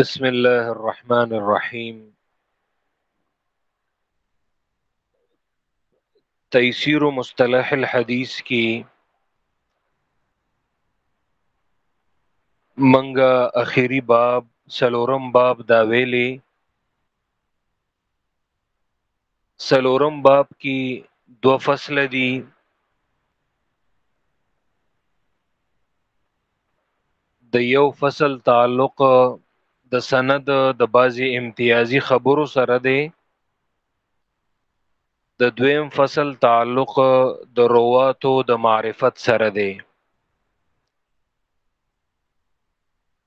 بسم الله الرحمن الرحيم تيسير مصطلح الحديث کی منګه اخیری باب سلورم باب دا ویلی څلورم باب کی دو فصل دی د یو فصل تعلق د سند د بعضی امتیازی خبرو سره دی د دویم فصل تعلق د رواتو د معرفت سره دی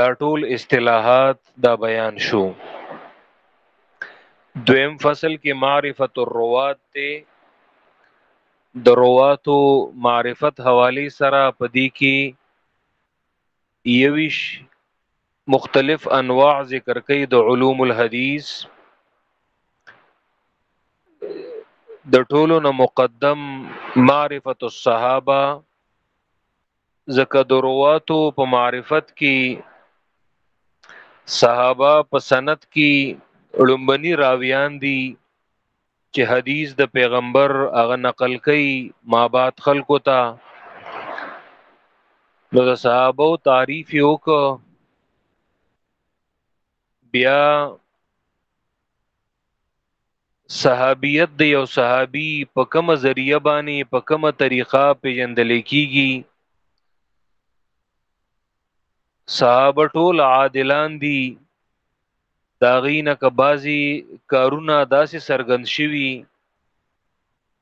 دا ټول اصطلاحات دا بیان شو دویم فصل کې معرفت الروات ته د رواتو معرفت حوالی سره پدی کې یویش مختلف انواع ذکر کوي د علوم الحدیث د ټولو نه مقدم معرفت الصحابه ځکه د رواتو په معرفت کې صحابه په سند کې لومبني راویان دي چې حدیث د پیغمبر هغه نقل کوي ما بعد خلکو ته نو د صحابه او تعریف یو کو بیا صحابیت د یو صحابي په کومه ذریعہ باندې په کومه طریقه پیژندل کیږي صحابه ټول عادلان دي دا غینه که بازي کارونه داسې سرګند شوي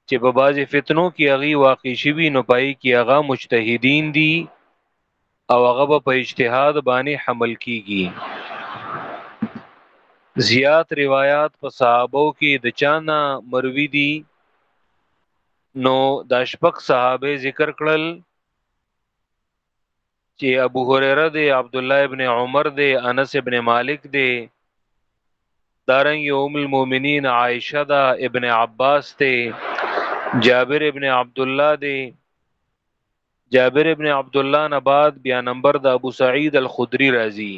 چې په بازي فتنو کې هغه واقع شوي نو پای کې هغه مجتهدین دي او هغه به په اجتهاد باندې حمل کیږي زیات روایت په صحابو کې د چانه مروي دي نو د شپک صحابه ذکر کړل چې ابو هريره دی عبد الله ابن عمر دی انس ابن مالک دی دارنګ ام المؤمنین عائشه دا ابن عباس دی جابر ابن عبد الله دی جابر ابن عبد الله نه بعد بیا نمبر د ابو سعید الخدری راضی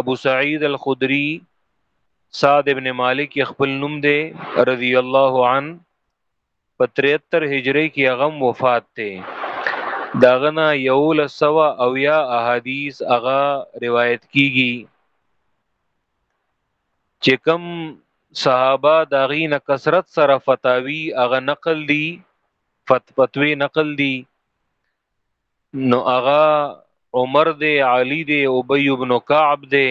ابو سعید الخدری سعد ابن مالک خپل نوم دی رضی الله عن په 73 هجری کې هغه وفات دی داغه نه یو لسوا او یا احادیث هغه روایت کیږي چې کم صحابه داغي نه کثرت سره فتاوی هغه نقل دي فت فتوی نقل دی نو اغا عمر دی علی دی ابی ابن کعب دی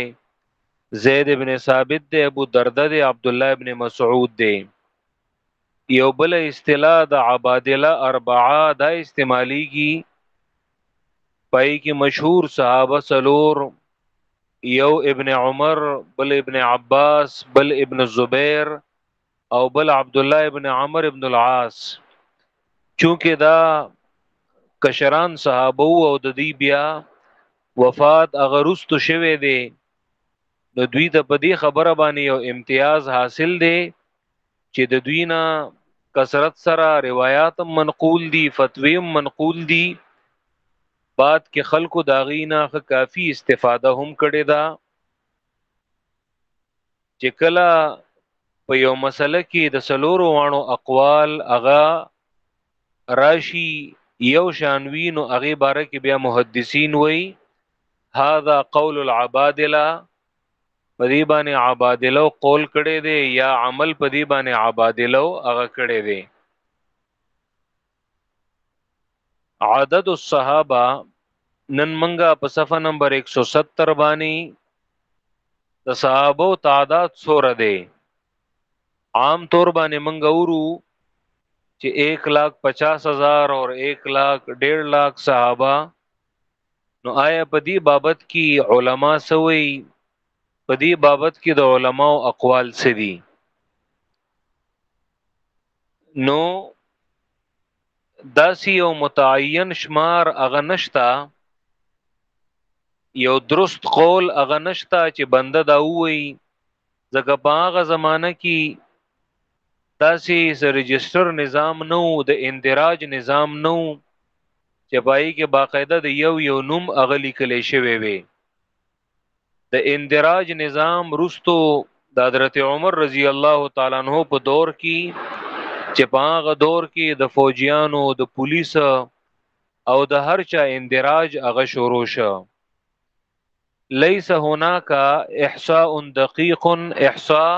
زید ابن ثابت دی ابو درده دی عبد الله ابن مسعود دی یو بل اصطلاح د عبادله اربعه دا استعمالیږي پای کې مشهور صحابه سلور یو ابن عمر بل ابن عباس بل ابن زبیر او بل عبد الله ابن عمر ابن العاص چونکه دا کشران صحابه او د دې بیا وفات اغرست شوه دی نو دوی ته په دې خبره باندې یو امتیاز حاصل دی چې د دوی نه کثرت سره روایت منقول دي فتوی منقول دي بعد کې خلکو داغینا کافی استفاده هم کړې ده دا چې کله په یو مسله کې د سلورو وانو اقوال اغا راشي یو شانوی نو هغه باره کې بیا محدثین وای هاذا قول العبادله په دې باندې عبادله قول کړي دي یا عمل په دې باندې عبادله هغه کړي دي عدد الصحابه نن منګه په صفه نمبر 170 باندې د صحابه تعداد سور دی عام طور باندې منګه ورو چې 1 لاک 50 هزار اور 1 لاک 1.5 لاک صحابه نو آیا په دې بابت کې علما سوي په دې بابت کې د علماو اقوال څه دي نو داسې یو متعین شمار هغه نشتا یو درست قول هغه نشتا چې بنده دا وایي ځکه په هغه زمانہ کې داسې رجستر نظام نو د اندراج نظام نو چې پای کې باقاعده د یو یو نوم اغلی کلی شوی وي د اندراج نظام رستو د حضرت عمر رضی الله تعالی عنہ په دور کې چې په هغه دور کې د فوجیانو د پولیس او د هر چا اندراج هغه شروع شو ليس هناك احصاء دقيق احصاء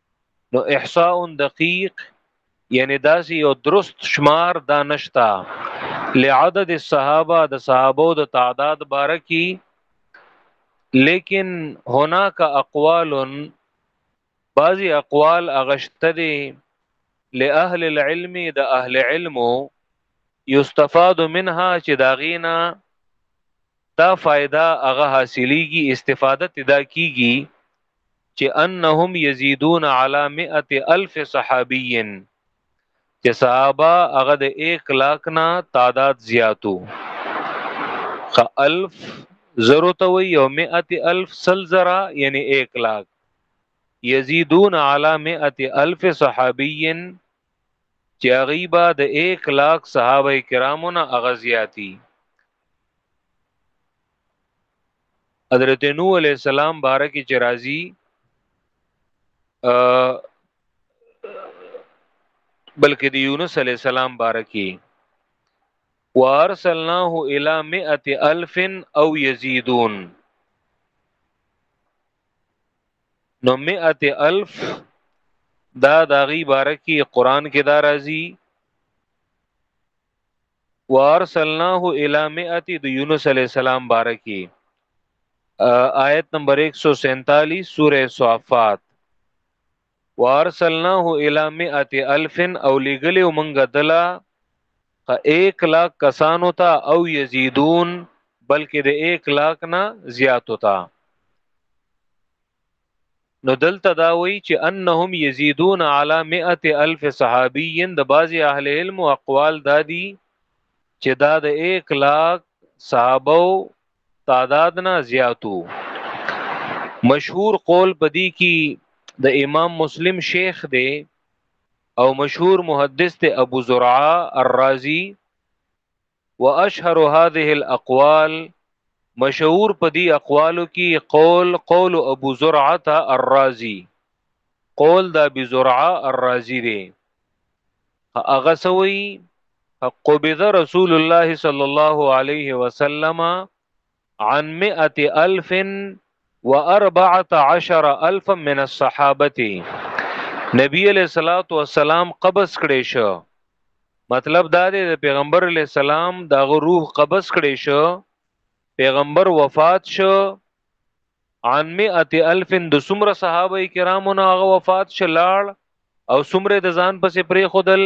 نو احصاء دقیق یعنی داسې یو درست شمار دا نشتا لعدد الصحابه د صحابو د تعداد بارکی لیکن هناک اقوال بعضی اقوال اغشته دي لاهل العلم د اهل علم یستفاد منها چې داغینا دا فائدہ هغه حاصلېږي استفاده تدا کیږي چې انهم یزيدون علی 100 الف صحابی چې صحابه هغه د 1 لاک نه تعداد زیاتو خ الف زرو ته وی او 100 الف سل زرا یعنی 1 لاک یزيدون علی 100 الف صحابی چې غیبا د 1 لاک صحابه کرامو نه اغزیاتی حضرت نوح علیہ السلام بارک چې راضی بلکې د یونس علی السلام بارکی وارسلناه الی 100 الف او یزیدون نو 100 الف دا داغي بارکی قران کې دا راځي وارسلناه الی مئات د یونس علی السلام بارکی آیت نمبر 147 سوره صافات وارسلناه الی مئات الف او لګلی ومنګ دلا ق 1 لاک کسانو ته او یزیدون بلکې د 1 لاک نه زیات وتا نو دلته دا وایي چې انهم یزیدون علی مئه الف صحابی د بعضی اهل علم اقوال دا دي چې دا د 1 لاک صحابه تعداد نه زیاتو مشهور قول پدی کی د امام مسلم شیخ دی او مشهور محدث ته ابو زرعه الرازی واشهر هذه الاقوال مشهور په دې اقوالو کې قول قول ابو زرعه الرازي قول د ابي زرعه الرازي دی هغه سوي قبض رسول الله صلی الله علیه وسلم عن مئة الف و اربعت عشر الف من الصحابتی نبی علیہ الصلات والسلام قبض کړي شو مطلب دا دی د پیغمبر علیہ السلام دا روح قبض کړي شو پیغمبر وفات شو عن مئة الف د سمره صحابه کرامو نه هغه وفات شلاړ او سمره د ځان پسې پرې خودل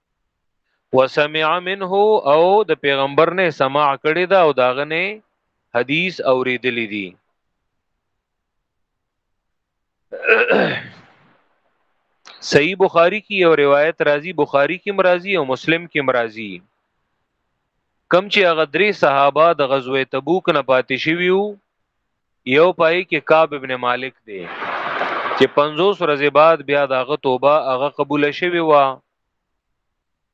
وسمع منه او د پیغمبر نه سماع کړی دا او داغه نه حدیث اوریدلی دی صحیح بخاری کی یو روایت راځي بخاری کی مرাজি او مسلم کی مرাজি کم چې هغه درې صحابه د غزوه تبوک نه پاتې شویو یو پای کې کعب ابن مالک دی چې 50 ورځې بعد بیا داغه توبه هغه قبول شوی و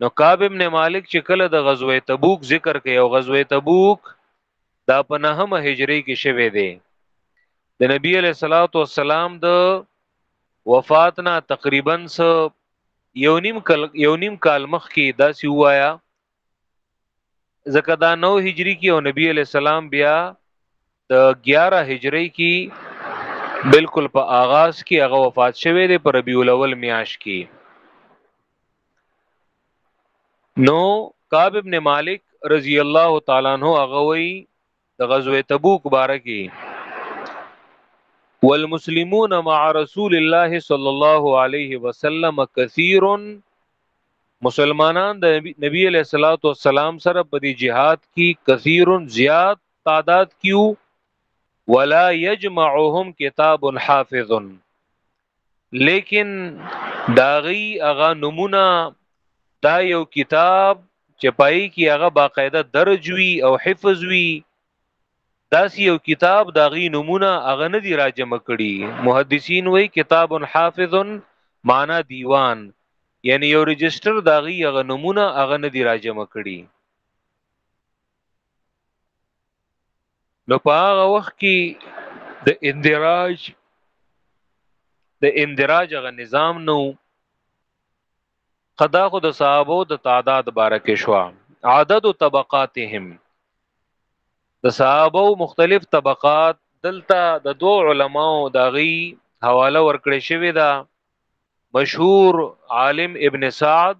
نو کعب ابن مالک چې کله د غزوه تبوک ذکر کوي او غزوه تبوک دا په نهمه هجری کې شوه دی د نبی علیہ الصلوۃ والسلام د وفات نه تقریبا یو نیم کال یو نیم کال مخکې دا سی وایا ځکه دا 9 هجری کې او نبی علی السلام بیا د 11 هجری کې بالکل په آغاز کې هغه وفات شوه دی پر ربیع الاول میاش کې نو کعب ابن مالک رضی الله تعالی عنہ هغه وی د غزوه تبوک باره کې والمسلمون مع رسول الله صلی الله علیه وسلم کثیر مسلمانان د نبی علیہ الصلوۃ والسلام سره په دې جهاد کې کثیر زیات تعداد کیو ولا یجمعهم کتاب حافظ لیکن داغي هغه نمونه دا یو کتاب چې پای کې هغه باقاعده درج وی او حفظ وی داسی یو کتاب داغي نمونه هغه نه دی راجم کړي محدثین وی کتاب حافظ معنا دیوان یعنی یو رجستر داغي هغه نمونه هغه نه دی راجم کړي نو په هغه وخت کې د اندراج د اندراج غ نظام نو قدا خو د صحابه د تعداد بارکه شو عدد طبقاتهم د صحابه مختلف طبقات دلته د دو علماو داغي حواله ورکړې شوې ده دا مشهور عالم ابن سعد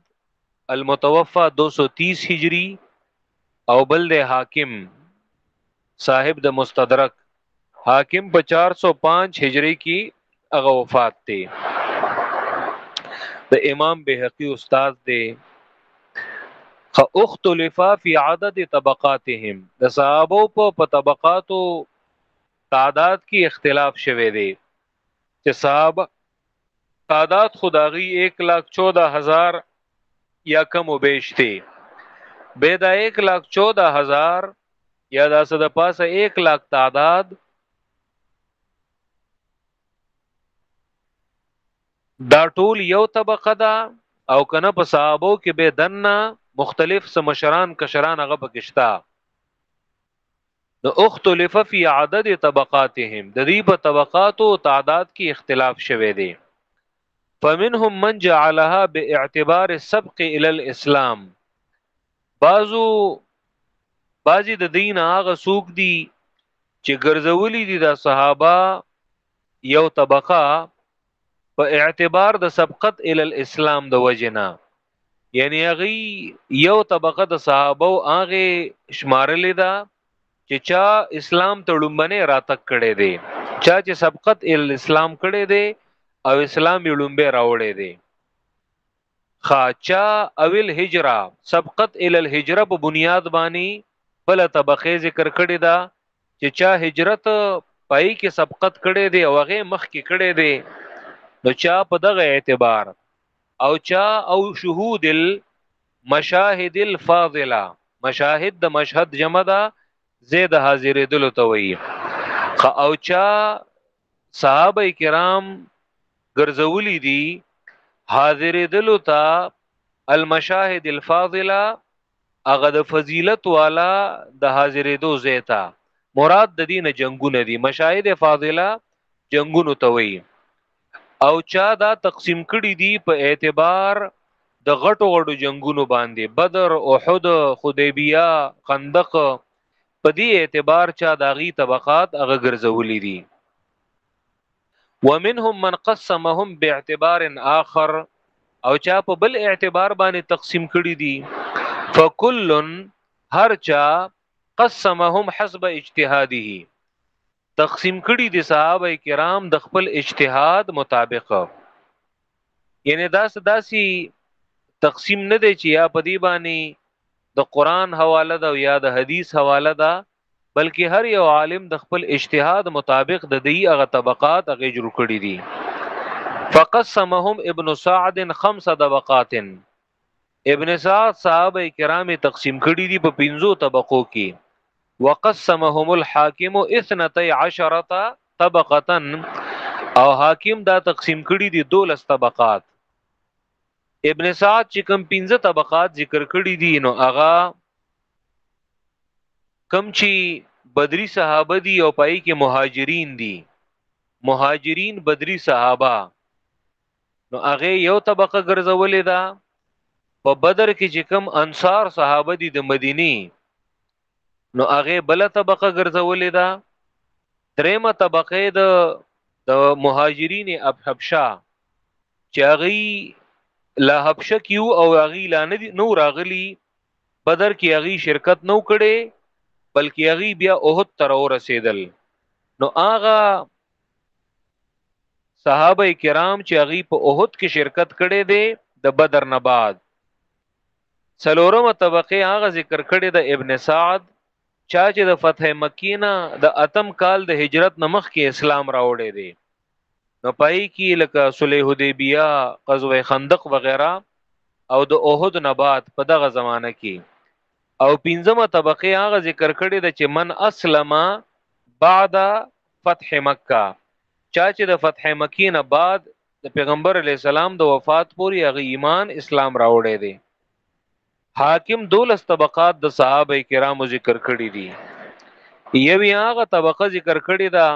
المتوفى 230 هجری او بل د حاکم صاحب د مستدرک حاکم په 405 هجری کې هغه وفات دی د امام بهقي استاد دی اختلفا فی عدد طبقاتهم د صحابه په طبقاتو تعداد کې اختلاف شوه دی چې صحابه تعداد خداغي 1 لاکھ 14 هزار یا کم و بیش دی به دا 1 لاکھ 14 هزار یا دا صد پاسه 1 لاکھ تعداد دا ټول یو طبقه ده او کنه په صحابو کې به دنه مختلف سمشران کشران هغه پکښتا د اختلف فی عدد طبقاتهم د دې په طبقات او تعداد کې اختلاف شوه دی فمنهم من جعلها باعتبار السبق الى الاسلام بعضو بعضی د دین هغه سوق دي چې ګرځولي دي د صحابه یو طبقه په اعتبار د سبقت ال الاسلام د وجنه یعنی هغه یو طبقه د صحابه او هغه شمارلې ده چې چا اسلام ته لومبنه راتک کړي دي چا چې سبقت ال اسلام کړي دي او اسلام یې لومبه راوړي دي خاچا اول هجره سبقت ال الهجره په بنیاد باندې بل طبقه ذکر کړي ده چې چا هجرت پای کې سبقت کړي دي او هغه مخ کې کړي دي نو چا په دغه اعتبار او چا او شهود المشاهد الفاضله مشاهد د مشهد جمع ده زید حاضرې دلو ته وایي او چا صحابه کرام ګرځولي دي حاضرې دلو ته المشاهد الفاضله هغه د فضیلت والا د حاضرې دو زیتا مراد د دین جنگونه دي مشاهد فاضله جنگونو ته وایي او چا دا تقسیم کړي دي په اعتبار د غټو غټو جنگونو باندې بدر احد خدیبیه خندق په دې اعتبار چا داغي طبقات هغه ګرځولې دي ومنهم من قسمهم باعتبار آخر او چا په بل اعتبار باندې تقسیم کړي دي فکلن هر چا قسمهم حسب اجتهاده تقسیم کړي دي صحابه کرام د خپل اجتهاد مطابق یعنی دا داسي تقسیم نه دی چې یا په دی باندې د قران حواله ده یا د حدیث حواله ده بلکې هر یو عالم د خپل اجتهاد مطابق د دی هغه طبقات هغه جوړ کړي دي فقسمهم ابن سعد خمس طبقات ابن سعد صحابه کرام تقسیم کړي دي په پنځو طبقو کې وقسمهم الحاکم 12 طبقه او حاکم دا تقسیم کړي دي 12 طبقات ابن سعد چې کوم پنځه طبقات ذکر کړي دي نو هغه کم چې بدری صحابه دي او پای کې مهاجرین دي مهاجرین بدری صحابه نو هغه یو طبقه ګرځولې ده په بدر کې چې کوم انصار صحابه دي د مدینی نو هغه بل طبقه ګرځولې ده درېمه طبقه د د مهاجرین اب حبشه چې هغه لا حبشه کیو او هغه لا نه نو راغلی بدر کې هغه شرکت نو کړي بلکې هغه بیا اوهد تر ورسېدل نو هغه صحابه کرام چې هغه په احد کې شرکت کړي دي د بدر نه بعد څلورمه طبقه هغه ذکر کړي د ابن سعد چا چې د فتح مکینه د اتم کال د هجرت نمخ کې اسلام راوړي دي نو پای کې لکه صلح حدیبیه غزوه خندق وغیرہ او د احد نه بعد په دغه زمانہ کې او پنځمه طبقه هغه ذکر کړي د چې من اسلم بعد فتح مکه چا چې د فتح مکی نه بعد د پیغمبر علی السلام د وفات پورې هغه ایمان اسلام راوړی دی حاکم دولس طبقات د صحابه کرامو ذکر کړی دي یو هغه طبقه ذکر کړی دا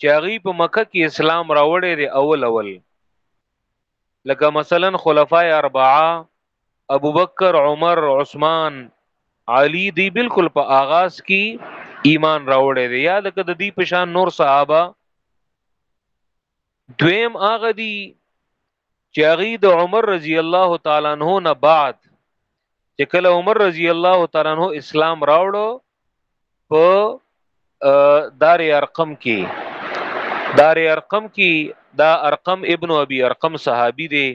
چې هغه په مکه کې اسلام راوړی دی اول اول لکه مثلا خلفای اربعه ابوبکر عمر عثمان علی دی بالکل په آغاز کې ایمان راوړی دی یا لکه د دی پشان نور صحابه دویم هغه دی چې هغه د عمر رضی الله تعالی عنہ نه بعد چې کله عمر رضی الله تعالی عنہ اسلام راوړو په دار ارقم کې دار ارقم کې دا ارقم ابن ابي ارقم صحابي دی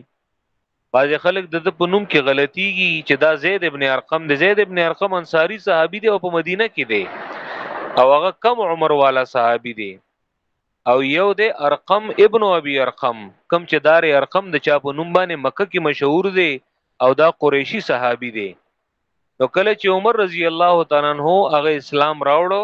بعضې خلک د ده په نوم کې غلطیږي چې دا زید ابن ارقم دی زید ابن ارقم انصاری صحابي دی او په مدینه کې دی او هغه کم عمر والا صحابي دی او یو دی ارقم ابن ابي ارقم کم چې دار ارقم د چا په نوم باندې مکه کې مشهور دی او دا قریشی صحابي دی نو کله چې عمر رضی الله تعالی عنہ هغه اسلام راوړو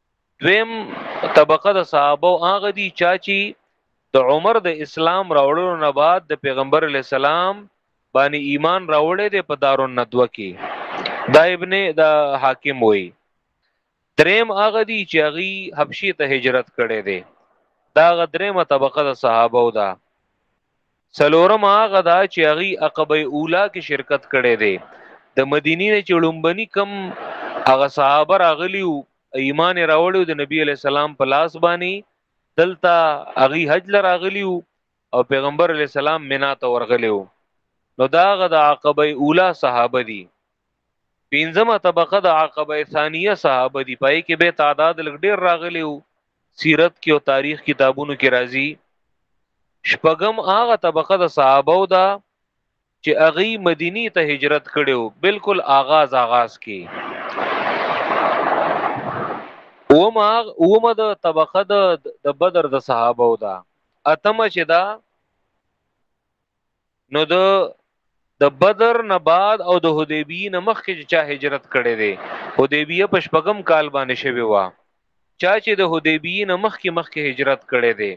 دویم طبقه د صحابه او هغه دي چاچی د عمر د اسلام راوړلو نه بعد د پیغمبر علی السلام باندې ایمان راوړې ده په دارو ندوه کې دا ابن دا حاکم وای دریم هغه دي چې هغه حبشي ته هجرت کړي دي دا غدریمه طبقه د صحابه او دا څلورم هغه دا چې هغه عقبه اولا کې شرکت کړي دي د مدینې نه چړمبني کم هغه صحابه راغلی او ایمان راوړو د نبی علی السلام په لاس باندې دلته هغه حج لراغلی او پیغمبر علی السلام مینا ته ورغلی نو دا غد عقبه اولا صحابه دي پنځمه طبقه د عقبه ثانیه صحابه دي پای کې به تعداد لګ ډیر راغلی سیرت کې او تاریخ کتابونو کې راځي شپغم هغه طبقه د صحابه او دا چې اغي مدینی ته هجرت کړو بالکل آغاز آغاز کې اوما اوما د طبقه د بدر د صحابه او دا اتم چې دا نو د د بدر نه بعد او د حدیبیه نه مخکې چې چا هجرت کړي دي حدیبیه په شپږم کال باندې شوی و چا چې د حدیبیه نه مخکې مخکې هجرت کړي دي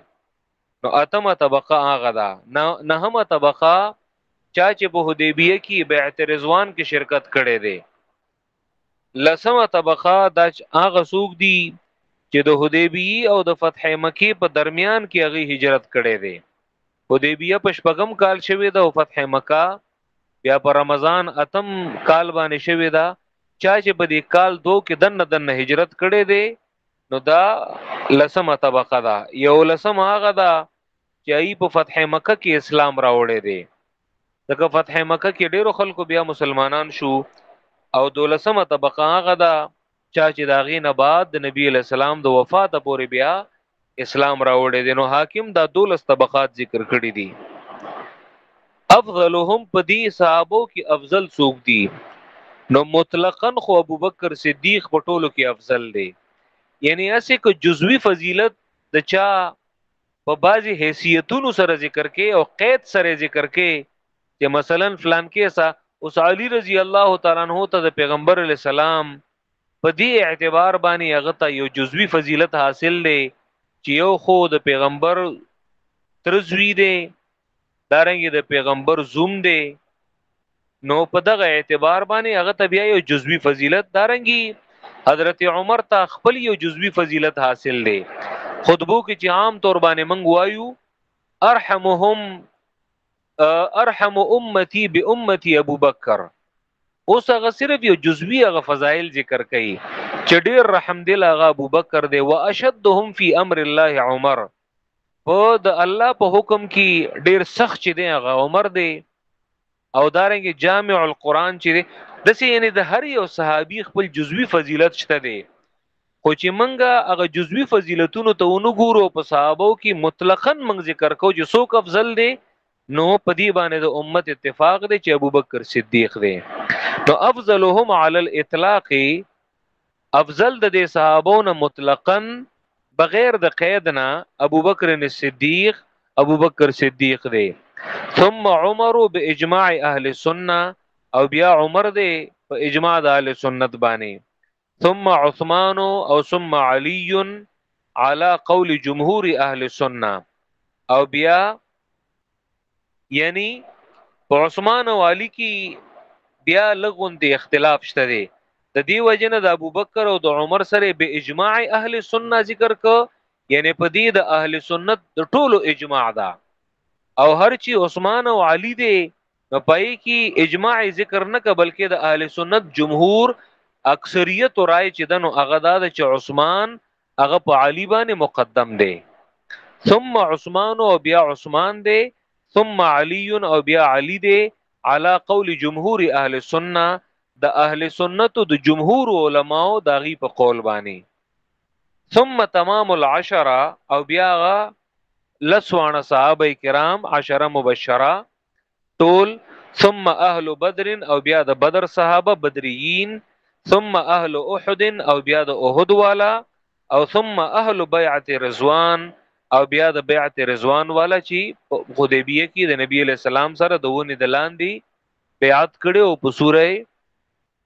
نو اتمه طبقه هغه ده نهمه طبقه چا چې په حدیبیه کې بیعت رضوان کې شرکت کړي دي لسمه طبقه دا هغه سوق دي چې د حدیبیه او د فتح مکه په درمیان کې هغه هجرت کړي دي حدیبیه په شپږم کال شوه د فتح مکه بیا په رمضان اتم کال باندې شوه دا چا چې په دې کال دو کې دنه دنه هجرت کړي دي نو دا لسمه طبقه ده یو لسمه هغه ده چې ای په فتح مکه کې اسلام راوړی دی دغه فتح مکه کې ډیرو خلکو بیا مسلمانان شو او دولسمه طبقه هغه ده چا چې داغې نه بعد د نبی علی السلام د وفات پورې بیا اسلام راوړی دی نو حاکم دا دولس طبقات ذکر کړی دي افضلهم پدی صحابو کې افضل څوک دي نو مطلقاً خو ابوبکر صدیق په ټولو کې افضل دی یعنی اسې کو جزوی فضیلت د چا په بعضی حیثیتونو سره ذکر کې او قید سره ذکر کې چې مثلا فلان کیسه اوس علی رضی الله تعالی عنہ ته د پیغمبر علی السلام په دې اعتبار باندې هغه ته یو جزوی فضیلت حاصل دی چې یو خو د پیغمبر ترزوی دی دارنګ د پیغمبر زوم دی نو په دغه اعتبار باندې هغه تبیا یو جزوی فضیلت دارنګي حضرت عمر ته خپل یو جزوی فضیلت حاصل دی خطبو کې چې عام طور باندې منګ وایو ارحمهم ارحم امتی به امتی ابو بکر اوس هغه صرف یو جزوی هغه فضایل ذکر کړي چې ډیر رحم دل هغه ابو بکر دی واشدهم فی امر الله عمر او د الله په حکم کې ډیر سخت چې دی هغه عمر دی او دارنګ جامع القرآن چې دی د سې یعنی د هر یو صحابي خپل جزوی فضیلت شته دی خو چې منګه هغه جزوی فضیلتونو ته ونګورو په صحابو کې مطلقاً منګ ذکر کو چې څوک افضل دی نو په دې باندې د امت اتفاق دی چې ابوبکر صدیق دی نو افضلهم علی الاطلاق افضل د دې صحابو نه مطلقاً بغیر د قید نه ابوبکر صدیق ابوبکر صدیق دی ثم عمر باجماع اهل السنه او بیا عمر دی په اجماع د اهل سنت باندې ثم عثمان او ثم علی على قول جمهور اهل السنه او بیا یعنی په عثمان او علی کې بیا لغونته اختلاف شته دی د دې وجنه د ابوبکر او د عمر سره به اجماع اهل سنت ذکر ک یعنی په دې د اهل سنت د ټولو اجماع ده او هر چی عثمان او علی دی نو پای کې اجماع ذکر نه ک بلکې د اهل سنت جمهور اکثریت رائے چې دنو هغه دا چې عثمان هغه په علی باندې مقدم دی ثم عثمان او بیا عثمان دی ثم علی او بیا علی دی علی قول جمهور اهل سنت د اهل سنت د جمهور علماو داغي په قول باندې ثم تمام العشره او بیا لسوانه صحابه کرام عشره مبشره ټول ثم اهل بدر او بیا د بدر صحابه بدریین ثم اهل احد او بیا د احد والا او ثم اهل بیعت رضوان او بیا د بیعت رضوان والا چې حدیبیه کې د نبی له سلام سره د ونی د لاندې بیعت کړي او په سوره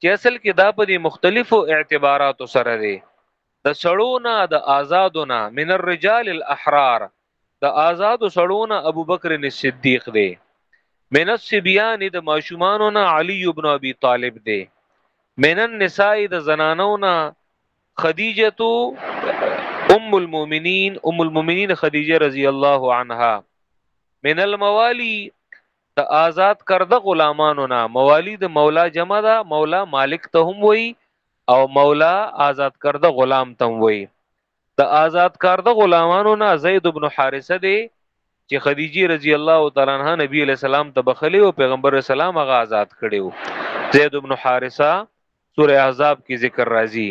چې اصل کې دا په دې مختلفو اعتباراتو سره دی د سړونه د آزادونه من الرجال الاحرار د آزاد سړونه ابو بکر صدیق دی من السبیان د ماشومانو نه علی ابن ابي طالب دی من النساء د زنانو نه خدیجه ام المؤمنین ام المؤمنین خدیجه رضی الله عنها من الموالی د آزاد کرده غلامانو نه موالي د مولا جمع ده، مولا مالک ته هم وایي او مولا آزاد کرده غلام ته هم وایي. د آزاد کرده غلامانو نه زید بن حارثه دی چې خدیجې رضی الله تعالی عنها نبی علیه السلام ته بخښلی او پیغمبر علیه السلام هغه آزاد کړی و. زید بن حارثه سوره احزاب کې ذکر راځي.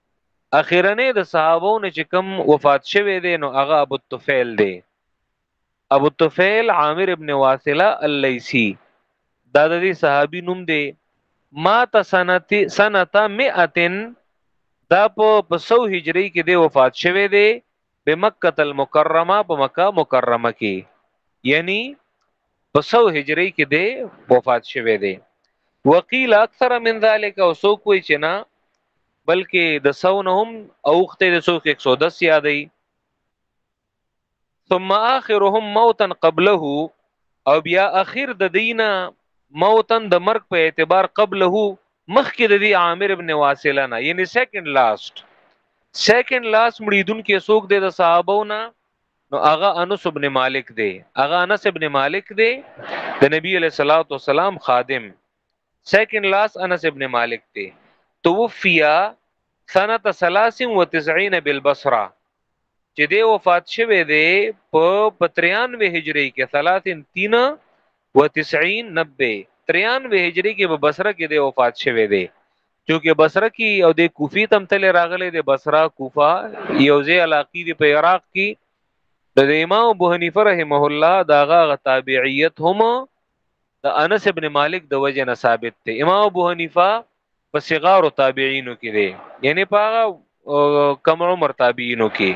اخیرنه د صحابونو چې کم وفات شوه دی نو هغه ابو الطفیل دی ابو الطفیل عامر ابن واصله اللیسی دا د دې صحابي نوم دی ما ته سنت سنت 100 دا په 100 هجری کې دی وفات شوه دی په مکه المکرمه په مکه مکرمه کې یعنی په 100 هجری کې دی وفات شوه دی وقیل اکثر من ذلک او سو کوی چې نه بلکې د سونه هم اوخته د سوق 110 یادې ثم اخرهم موتا قبله او بیا اخر د دینه موتن د مرګ په اعتبار قبله مخکې د دې عامر ابن واصله نه یعنی سیکنډ لاست سیکنډ لاست مړیدون کې څوک دی د صحابهونه نو هغه انس ابن مالک دی هغه انس ابن مالک دی د نبی علیہ الصلوۃ والسلام خادم سیکنډ لاس انس ابن مالک ته توفیا سنه 93 بالبصره چې دی وفات شوه دی په 93 هجری کې 33 و 90 90 93 هجری کې په بصره کې دی وفات شوه دی چونکه بصره کې او د کوفی تم تل راغله د بصره کوفه یوځه علاقې دی په عراق کې د امام ابو حنیفه رحمه الله داغه تابعیت هم د انس ابن مالک د وجه نه ثابت دی امام ابو حنیفه په صغار تابعینو کې دی یعنی په هغه کم عمر تابعینو کې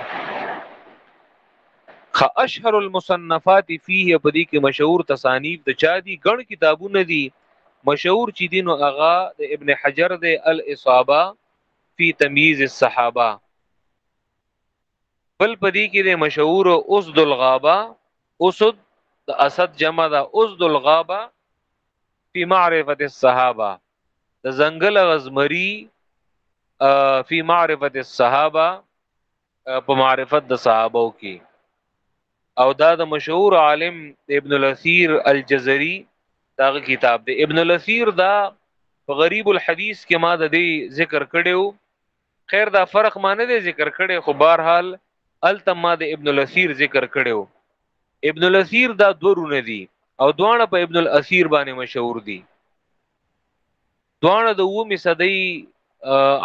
خ اشهر المصنفات فيه په دې کې مشهور تصانیف د چا دي ګڼ کتابونه دي مشهور چې دین او اغا د ابن حجر د الاصابه فی تمیز الصحابه بل پدې کې د مشهور اسد الغابه اسد د اسد جمع ده اسد الغابه فی معرفه الصحابه د زنګل غزمری فی معرفه الصحابه په معرفت د صحابه کې او دا د مشهور عالم ابن الاثیر الجزری دا کتاب دی ابن الاثیر دا په غریب الحدیث کې ما د دې ذکر کړو خیر دا فرق ما نه ذکر کړي خو بهر حال التما د ابن الاسیر ذکر کړو ابن الاسیر دا دورونه دي او دواړه په ابن الاسیر باندې مشهور دي دواړه د ومه صدۍ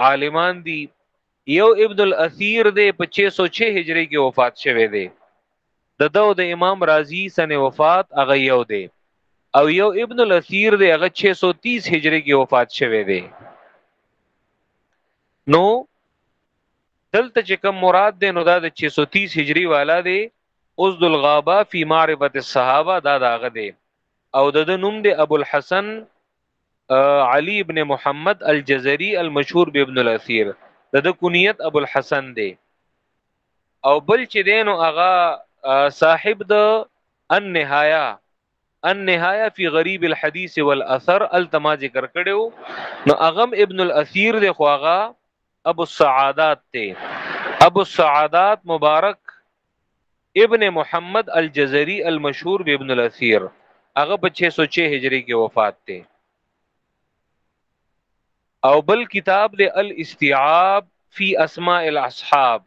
عالمان دي یو ابن الاسیر دی په 606 هجری کې وفات شوه دی د دو د امام رازی سنه وفات هغه یو دی او یو ابن الاسیر دی هغه 630 هجری کې وفات شوه دی نو دلته چې کوم مراد دی نو دا د 630 هجری والا دی اوس د الغابه فی معرفه الصحابه دا داغه دی او د نوم دی ابو الحسن علی ابن محمد الجزری المشهور به ابن الاثیر د د کنیت ابو الحسن دی او بل چې دینو هغه صاحب د النهایه النهایه فی غریب الحدیث والاثر التما ذکر کړو نو اغم ابن الاثیر دی خو هغه ابو السعادات ته ابو السعادات مبارک ابن محمد الجزری المشهور به ابن الاثیر هغه په 606 هجری کې وفات ته او بل کتاب دی الاستيعاب فی اسماء الاصحاب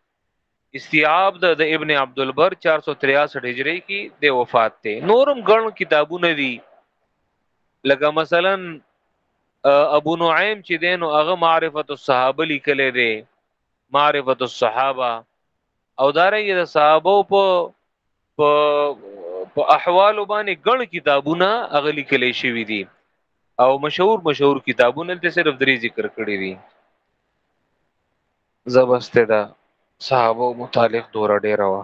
استیاب د د ابن عبد البر 463 هجری کی د وفات ته نورم ګڼ کتابونه دي لکه مثلا ابو نعیم چې دینو هغه معرفت الصحابه لیکلې دي معرفت الصحابه او دارنګ د صحابه په په احوال باندې ګڼ کتابونه هغه لیکلې شوی دي او مشهور مشهور کتابونه ته صرف درې ذکر کړی دي زبسته ده صحابه متعلق دوره ډیره وه